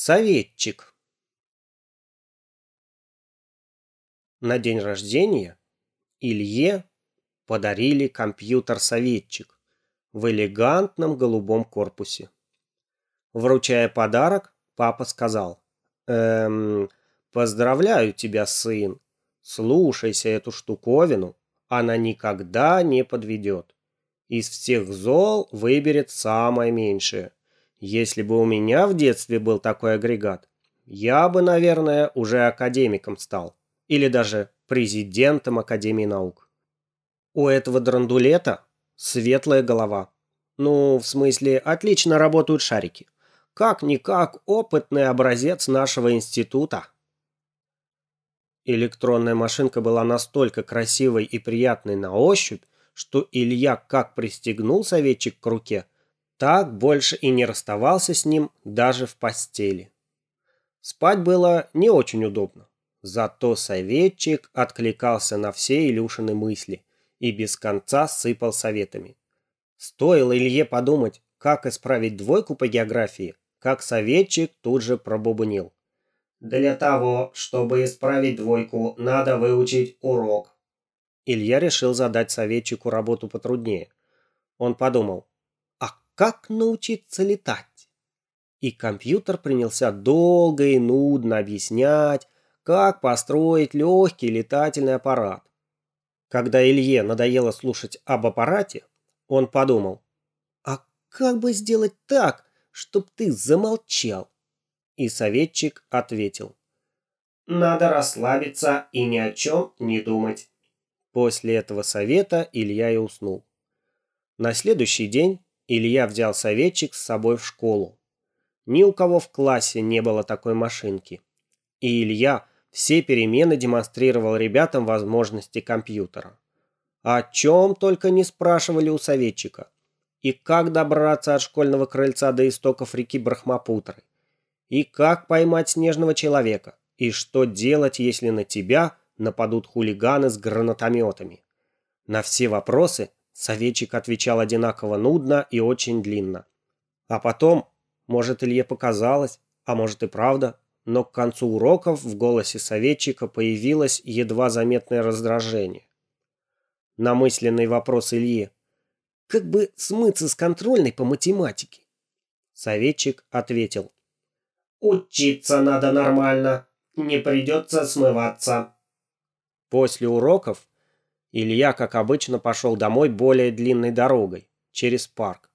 Советчик. На день рождения Илье подарили компьютер-советчик в элегантном голубом корпусе. Вручая подарок, папа сказал, «Эм, поздравляю тебя, сын. Слушайся эту штуковину, она никогда не подведет. Из всех зол выберет самое меньшее. Если бы у меня в детстве был такой агрегат, я бы, наверное, уже академиком стал. Или даже президентом Академии наук. У этого драндулета светлая голова. Ну, в смысле, отлично работают шарики. Как-никак опытный образец нашего института. Электронная машинка была настолько красивой и приятной на ощупь, что Илья как пристегнул советчик к руке – так больше и не расставался с ним даже в постели. Спать было не очень удобно. Зато советчик откликался на все Илюшины мысли и без конца сыпал советами. Стоило Илье подумать, как исправить двойку по географии, как советчик тут же пробубнил. «Для того, чтобы исправить двойку, надо выучить урок». Илья решил задать советчику работу потруднее. Он подумал, как научиться летать. И компьютер принялся долго и нудно объяснять, как построить легкий летательный аппарат. Когда Илье надоело слушать об аппарате, он подумал, а как бы сделать так, чтоб ты замолчал? И советчик ответил, надо расслабиться и ни о чем не думать. После этого совета Илья и уснул. На следующий день Илья взял советчик с собой в школу. Ни у кого в классе не было такой машинки. И Илья все перемены демонстрировал ребятам возможности компьютера. О чем только не спрашивали у советчика. И как добраться от школьного крыльца до истоков реки Брахмапутры. И как поймать снежного человека. И что делать, если на тебя нападут хулиганы с гранатометами. На все вопросы Советчик отвечал одинаково нудно и очень длинно. А потом, может, Илье показалось, а может и правда, но к концу уроков в голосе советчика появилось едва заметное раздражение. На мысленный вопрос Ильи «Как бы смыться с контрольной по математике?» Советчик ответил «Учиться надо нормально, не придется смываться». После уроков Илья, как обычно, пошел домой более длинной дорогой, через парк.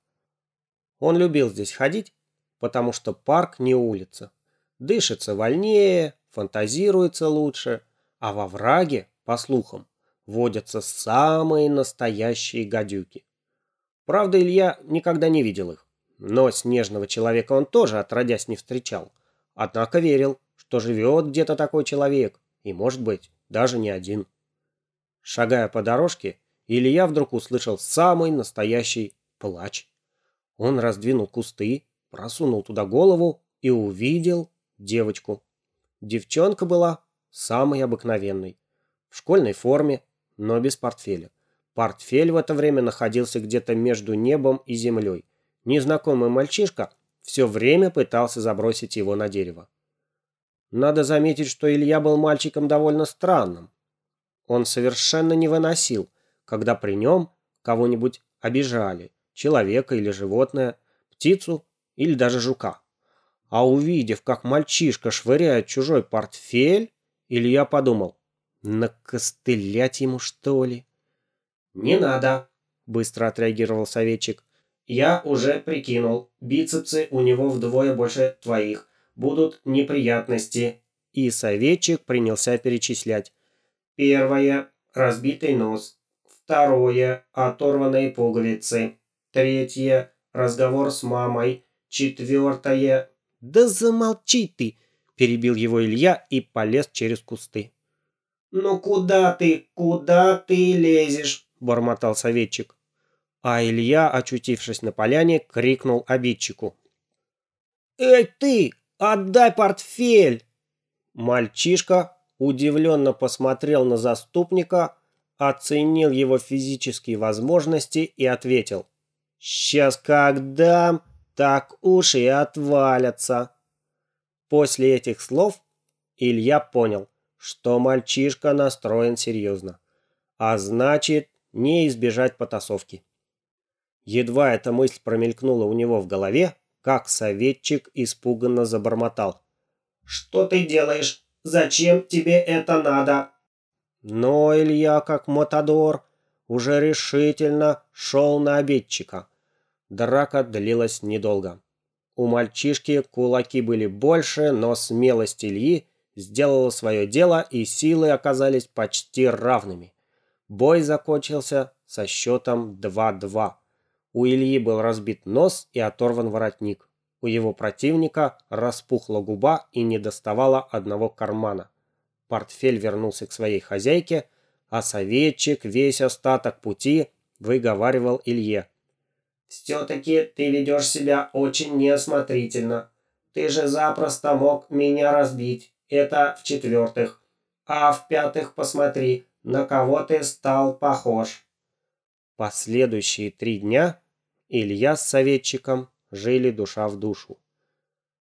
Он любил здесь ходить, потому что парк не улица. Дышится вольнее, фантазируется лучше, а во враге, по слухам, водятся самые настоящие гадюки. Правда, Илья никогда не видел их, но снежного человека он тоже отродясь не встречал. Однако верил, что живет где-то такой человек, и, может быть, даже не один. Шагая по дорожке, Илья вдруг услышал самый настоящий плач. Он раздвинул кусты, просунул туда голову и увидел девочку. Девчонка была самой обыкновенной. В школьной форме, но без портфеля. Портфель в это время находился где-то между небом и землей. Незнакомый мальчишка все время пытался забросить его на дерево. Надо заметить, что Илья был мальчиком довольно странным. Он совершенно не выносил, когда при нем кого-нибудь обижали, человека или животное, птицу или даже жука. А увидев, как мальчишка швыряет чужой портфель, Илья подумал, накостылять ему что ли? «Не надо», — быстро отреагировал советчик. «Я уже прикинул, бицепсы у него вдвое больше твоих. Будут неприятности». И советчик принялся перечислять. Первое – разбитый нос. Второе – оторванные пуговицы. Третье – разговор с мамой. Четвертое – «Да замолчи ты!» – перебил его Илья и полез через кусты. «Ну куда ты, куда ты лезешь?» – бормотал советчик. А Илья, очутившись на поляне, крикнул обидчику. «Эй ты, отдай портфель!» Мальчишка удивленно посмотрел на заступника, оценил его физические возможности и ответил. «Сейчас как дам, так уж и отвалятся». после этих слов Илья понял, что мальчишка настроен серьезно. А значит, не избежать потасовки. Едва эта мысль промелькнула у него в голове, как советчик испуганно забормотал. «Что ты делаешь? Зачем тебе это надо?» Но Илья, как мотодор, уже решительно шел на обидчика. Драка длилась недолго. У мальчишки кулаки были больше, но смелость Ильи сделала свое дело, и силы оказались почти равными. Бой закончился со счетом 2-2. У Ильи был разбит нос и оторван воротник. У его противника распухла губа и не доставала одного кармана. Портфель вернулся к своей хозяйке, а советчик весь остаток пути выговаривал Илье. «Все-таки ты ведешь себя очень неосмотрительно. Ты же запросто мог меня разбить. Это в-четвертых. А в-пятых, посмотри, на кого ты стал похож». Последующие три дня Илья с советчиком жили душа в душу.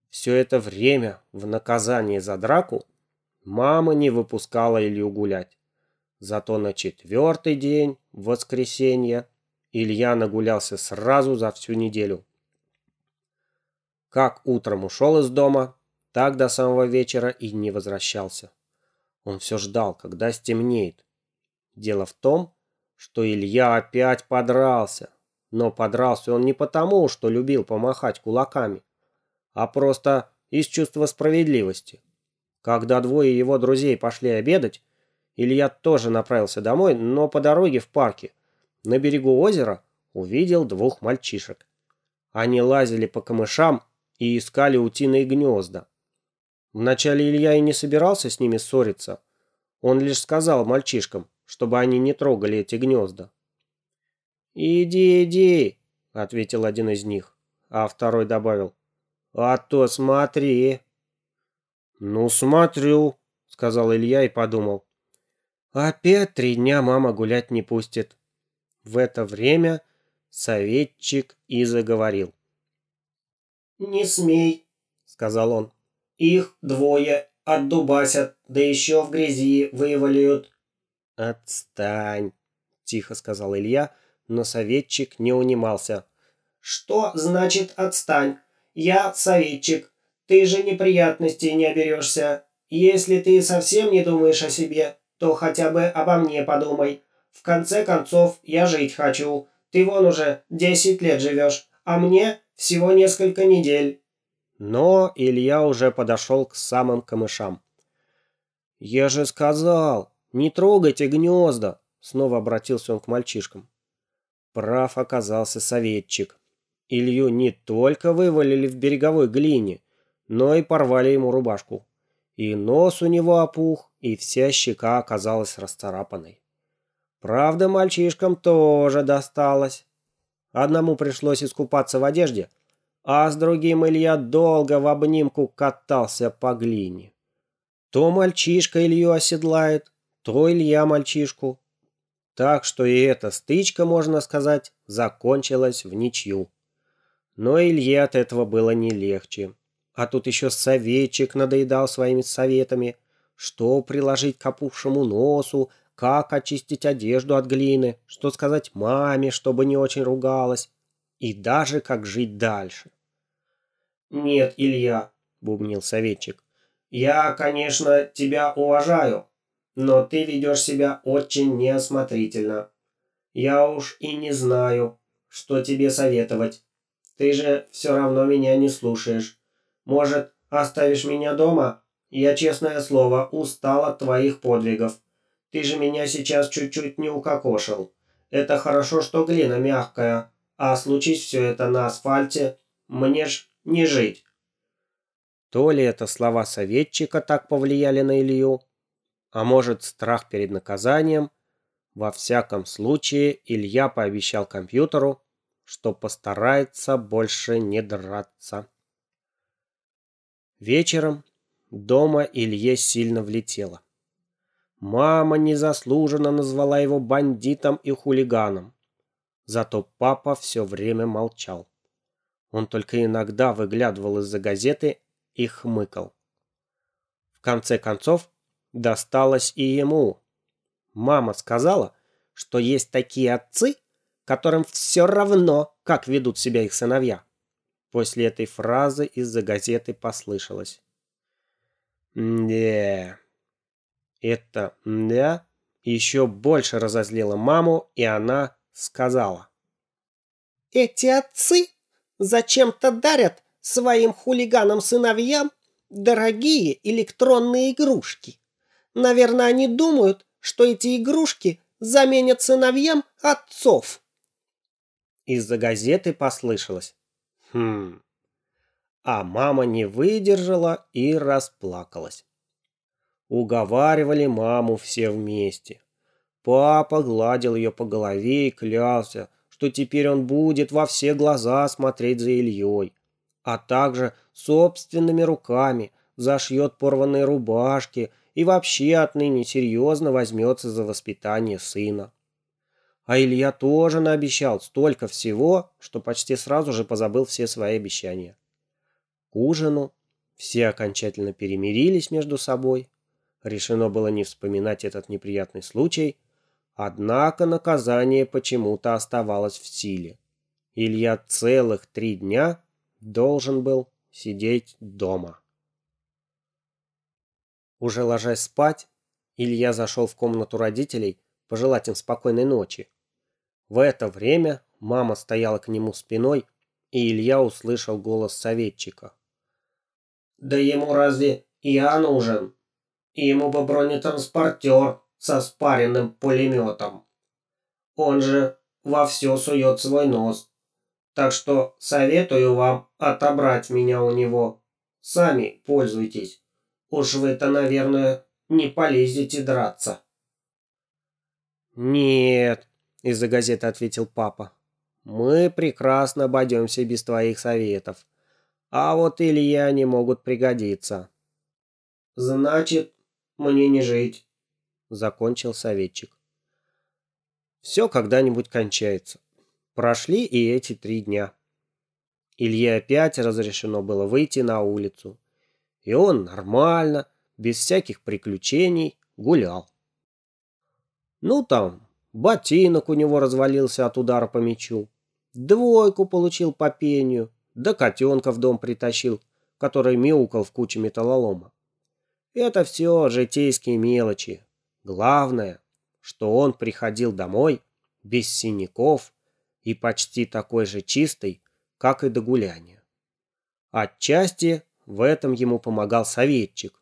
Все это время в наказание за драку мама не выпускала Илью гулять. Зато на четвертый день, в воскресенье, Илья нагулялся сразу за всю неделю. Как утром ушел из дома, так до самого вечера и не возвращался. Он все ждал, когда стемнеет. Дело в том, что Илья опять подрался. Но подрался он не потому, что любил помахать кулаками, а просто из чувства справедливости. Когда двое его друзей пошли обедать, Илья тоже направился домой, но по дороге в парке, на берегу озера, увидел двух мальчишек. Они лазили по камышам и искали утиные гнезда. Вначале Илья и не собирался с ними ссориться. Он лишь сказал мальчишкам, чтобы они не трогали эти гнезда. «Иди, иди», — ответил один из них, а второй добавил, «а то смотри». «Ну, смотрю», — сказал Илья и подумал, Опять три дня мама гулять не пустит. В это время советчик и заговорил. «Не смей», — сказал он. «Их двое отдубасят, да еще в грязи вывалят». «Отстань», — тихо сказал Илья, но советчик не унимался. «Что значит отстань? Я советчик. Ты же неприятностей не оберешься. Если ты совсем не думаешь о себе, то хотя бы обо мне подумай. В конце концов, я жить хочу. Ты вон уже десять лет живешь, а мне всего несколько недель». Но Илья уже подошел к самым камышам. «Я же сказал, не трогайте гнезда!» Снова обратился он к мальчишкам. Прав оказался советчик. Илью не только вывалили в береговой глине, но и порвали ему рубашку. И нос у него опух, и вся щека оказалась расцарапанной. Правда, мальчишкам тоже досталось. Одному пришлось искупаться в одежде, а с другим Илья долго в обнимку катался по глине. То мальчишка Илью оседлает, то Илья мальчишку. Так что и эта стычка, можно сказать, закончилась в ничью. Но Илье от этого было не легче. А тут еще советчик надоедал своими советами, что приложить к опухшему носу, как очистить одежду от глины, что сказать маме, чтобы не очень ругалась, и даже как жить дальше. «Нет, Илья», — бубнил советчик, — «я, конечно, тебя уважаю, но ты ведешь себя очень неосмотрительно. Я уж и не знаю, что тебе советовать. Ты же все равно меня не слушаешь. Может, оставишь меня дома? Я, честное слово, устал от твоих подвигов. Ты же меня сейчас чуть-чуть не укокошил. Это хорошо, что глина мягкая, а случись все это на асфальте, мне ж не жить». То ли это слова советчика так повлияли на Илью, а может страх перед наказанием. Во всяком случае, Илья пообещал компьютеру, что постарается больше не драться. Вечером дома Илье сильно влетело. Мама незаслуженно назвала его бандитом и хулиганом. Зато папа все время молчал. Он только иногда выглядывал из-за газеты и хмыкал. конце концов, досталось и ему. Мама сказала, что есть такие отцы, которым все равно, как ведут себя их сыновья. После этой фразы из-за газеты послышалось. «Не». Это «да» еще больше разозлило маму, и она сказала. «Эти отцы зачем-то дарят своим хулиганам-сыновьям дорогие электронные игрушки. Наверное, они думают, что эти игрушки заменят сыновьям отцов». Из-за газеты послышалось. «Хм...» А мама не выдержала и расплакалась. Уговаривали маму все вместе. Папа гладил ее по голове и клялся, что теперь он будет во все глаза смотреть за Ильей, а также собственными руками зашьет порванные рубашки и вообще отныне серьезно возьмется за воспитание сына. А Илья тоже наобещал столько всего, что почти сразу же позабыл все свои обещания. К ужину все окончательно перемирились между собой, Решено было не вспоминать этот неприятный случай, однако наказание почему-то оставалось в силе. Илья целых три дня должен был сидеть дома. Уже ложась спать, Илья зашел в комнату родителей пожелать им спокойной ночи. В это время мама стояла к нему спиной, и Илья услышал голос советчика. «Да ему разве я нужен?» Ему бы бронетранспортер со спаренным пулеметом. Он же во все сует свой нос. Так что советую вам отобрать меня у него. Сами пользуйтесь. Уж вы-то, наверное, не полезете драться. «Нет», — из-за газеты ответил папа. «Мы прекрасно обойдемся без твоих советов. А вот Илья не могут пригодиться». «Значит, мне не жить», — закончил советчик. Все когда-нибудь кончается. Прошли и эти три дня. Илье опять разрешено было выйти на улицу. И он нормально, без всяких приключений, гулял. Ну там, ботинок у него развалился от удара по мячу. Двойку получил по пению, да котенка в дом притащил, который мяукал в куче металлолома. Это все житейские мелочи. Главное, что он приходил домой без синяков и почти такой же чистый, как и до гуляния. Отчасти в этом ему помогал советчик.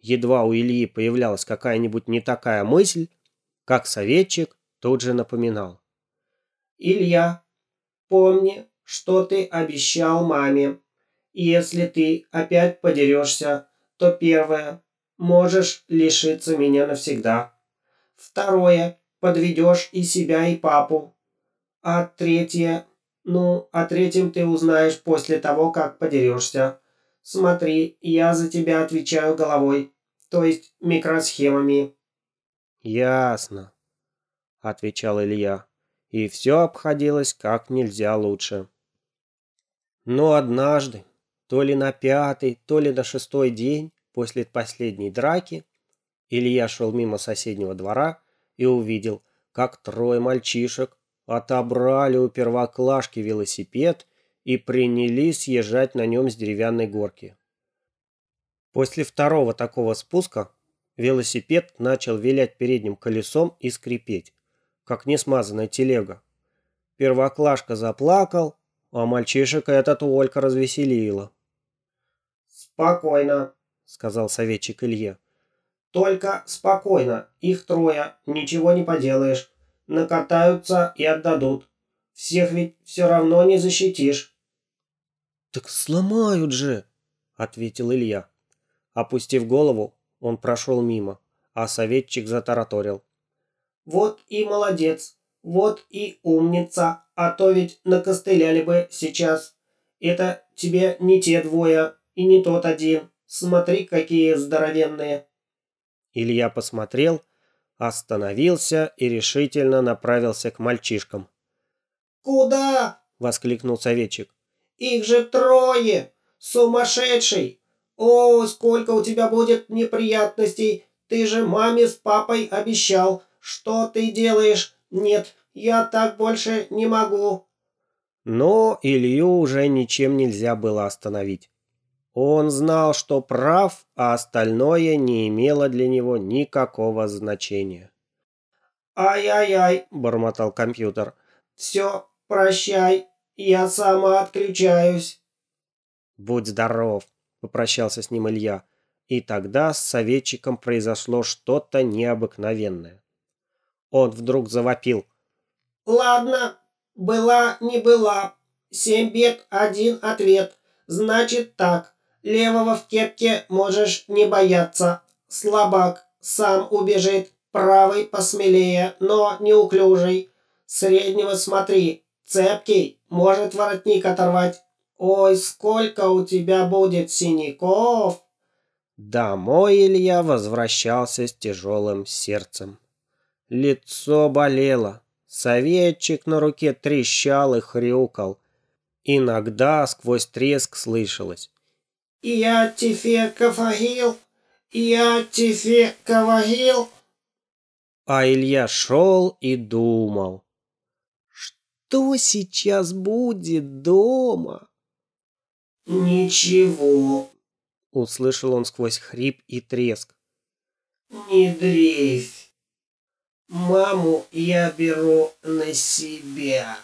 Едва у Ильи появлялась какая-нибудь не такая мысль, как советчик тут же напоминал. «Илья, помни, что ты обещал маме. Если ты опять подерешься, то первое – можешь лишиться меня навсегда. Второе – подведешь и себя, и папу. А третье – ну, о третьем ты узнаешь после того, как подерешься. Смотри, я за тебя отвечаю головой, то есть микросхемами». «Ясно», – отвечал Илья. И все обходилось как нельзя лучше. Но однажды, то ли на пятый, то ли на шестой день после последней драки Илья шел мимо соседнего двора и увидел, как трое мальчишек отобрали у первоклашки велосипед и принялись съезжать на нем с деревянной горки. После второго такого спуска велосипед начал вилять передним колесом и скрипеть, как несмазанная телега. Первоклашка заплакал, а мальчишек это только развеселило. «Спокойно», — сказал советчик Илье. «Только спокойно. Их трое. Ничего не поделаешь. Накатаются и отдадут. Всех ведь все равно не защитишь». «Так сломают же», — ответил Илья. Опустив голову, он прошел мимо, а советчик затараторил. «Вот и молодец. Вот и умница. А то ведь накостыляли бы сейчас. Это тебе не те двое, и не тот один. Смотри, какие здоровенные!» Илья посмотрел, остановился и решительно направился к мальчишкам. «Куда?» — воскликнул советчик. «Их же трое! Сумасшедший! «О, сколько у тебя будет неприятностей! Ты же маме с папой обещал! Что ты делаешь? Нет, я так больше не могу!» Но Илью уже ничем нельзя было остановить. Он знал, что прав, а остальное не имело для него никакого значения. «Ай-яй-яй», — бормотал компьютер. «Все, прощай, я сама отключаюсь». «Будь здоров», — попрощался с ним Илья. И тогда с советчиком произошло что-то необыкновенное. Он вдруг завопил. «Ладно, была не была. Семь бед, один ответ. Значит так, левого в кепке можешь не бояться. Слабак, сам убежит. Правый посмелее, но неуклюжий. Среднего смотри, цепкий, может воротник оторвать. Ой, сколько у тебя будет синяков!» Домой Илья возвращался с тяжелым сердцем. Лицо болело, советчик на руке трещал и хрюкал. Иногда сквозь треск слышалось. «Я тебе говорил, я тебе говорил». А Илья шел и думал. Что сейчас будет дома? «Ничего», — услышал он сквозь хрип и треск. «Не дрейфь. Маму я беру на себя».